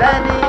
来你